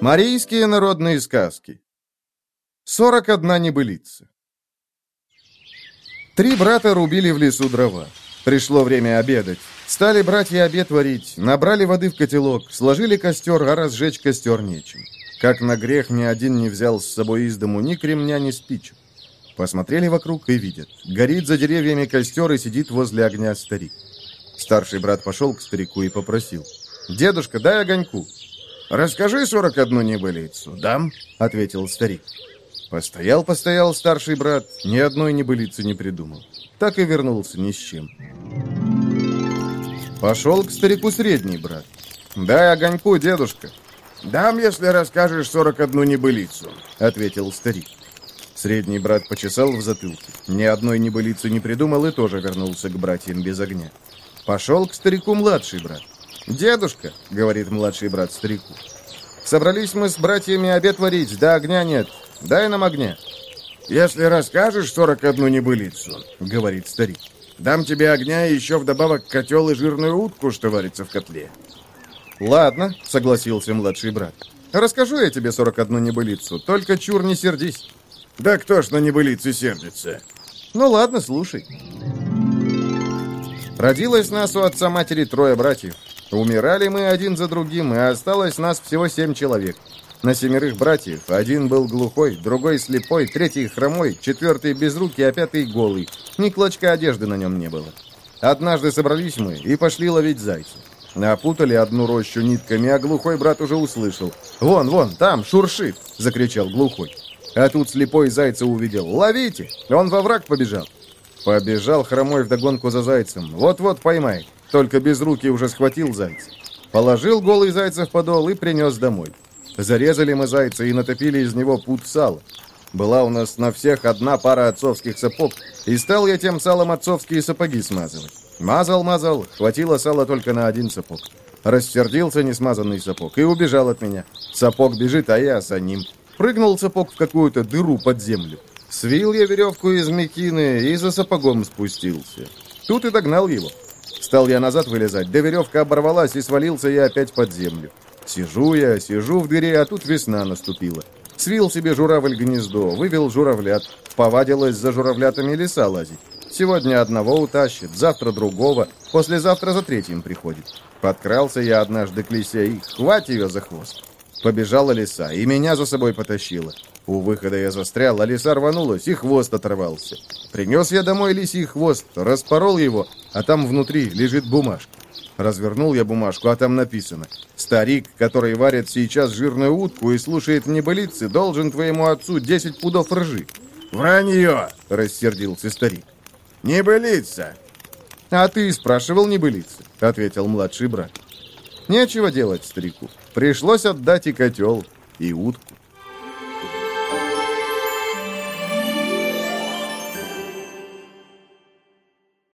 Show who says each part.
Speaker 1: Марийские народные сказки. 41 небылица. Три брата рубили в лесу дрова. Пришло время обедать. Стали братья обед варить, набрали воды в котелок, сложили костер, а разжечь костер нечем. Как на грех ни один не взял с собой из дому ни кремня, ни спичек. Посмотрели вокруг и видят. Горит за деревьями костер и сидит возле огня старик. Старший брат пошел к старику и попросил. «Дедушка, дай огоньку». «Расскажи сорок одну небылицу». «Дам», — ответил старик. Постоял-постоял старший брат, ни одной небылицы не придумал. Так и вернулся ни с чем. Пошел к старику средний брат. «Дай огоньку, дедушка».
Speaker 2: «Дам, если расскажешь сорок одну небылицу», —
Speaker 1: ответил старик. Средний брат почесал в затылке. Ни одной небылицы не придумал и тоже вернулся к братьям без огня. Пошел к старику младший брат. «Дедушка», — говорит младший брат старику, — «собрались мы с братьями обед варить, да огня нет. Дай нам огня».
Speaker 2: «Если расскажешь сорок одну небылицу», — говорит старик, — «дам тебе огня и еще вдобавок котел и жирную утку, что варится в котле».
Speaker 1: «Ладно», — согласился младший брат. «Расскажу я тебе сорок одну небылицу, только чур не сердись».
Speaker 2: Да кто ж на небылицы сердится?
Speaker 1: Ну ладно, слушай. Родилось нас у отца матери трое братьев. Умирали мы один за другим, и осталось нас всего семь человек. На семерых братьев один был глухой, другой слепой, третий хромой, четвертый безрукий, а пятый голый. Ни клочка одежды на нем не было. Однажды собрались мы и пошли ловить зайцев. Опутали одну рощу нитками, а глухой брат уже услышал. «Вон, вон, там, шуршит!» — закричал глухой. А тут слепой зайца увидел. «Ловите!» Он во враг побежал. Побежал хромой вдогонку за зайцем. Вот-вот поймает. Только без руки уже схватил зайца. Положил голый зайца в подол и принес домой. Зарезали мы зайца и натопили из него пуд сала. Была у нас на всех одна пара отцовских сапог, и стал я тем салом отцовские сапоги смазывать. Мазал, мазал, хватило сала только на один сапог. Рассердился несмазанный сапог и убежал от меня. Сапог бежит, а я за ним. Прыгнул сапог в какую-то дыру под землю. Свил я веревку из мекины и за сапогом спустился. Тут и догнал его. Стал я назад вылезать, да веревка оборвалась, и свалился я опять под землю. Сижу я, сижу в дыре, а тут весна наступила. Свил себе журавль гнездо, вывел журавлят. Повадилась за журавлятами леса лазить. Сегодня одного утащит, завтра другого, послезавтра за третьим приходит. Подкрался я однажды к лисе и хвать ее за хвост. Побежала лиса, и меня за собой потащила. У выхода я застрял, а лиса рванулась, и хвост оторвался. Принес я домой лисий хвост, распорол его, а там внутри лежит бумажка. Развернул я бумажку, а там написано «Старик, который варит сейчас жирную утку и слушает небылицы, должен твоему отцу 10 пудов ржи».
Speaker 2: «Вранье!»
Speaker 1: — рассердился старик.
Speaker 2: «Небылица!»
Speaker 1: «А ты спрашивал небылицы?» — ответил младший брат. Нечего делать старику. Пришлось отдать и котел, и утку.